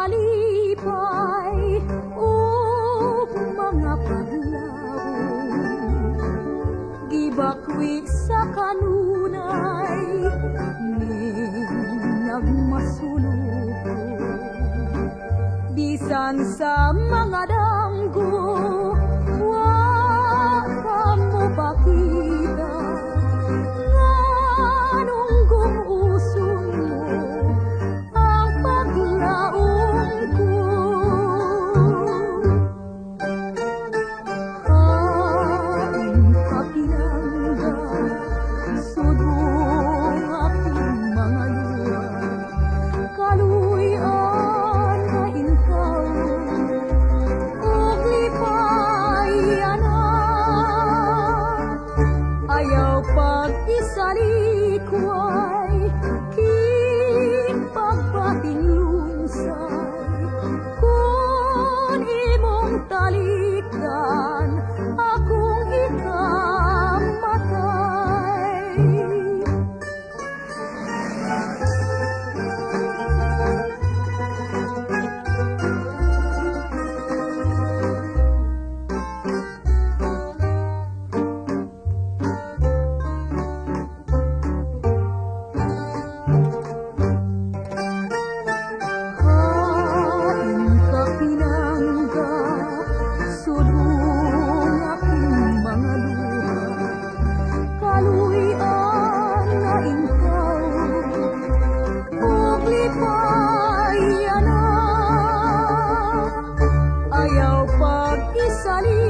palipay o oh, mga paglawon gibakwit sa kanunay ning nagmasunog bisan sa mga damgo 我 Ayaw pag-isali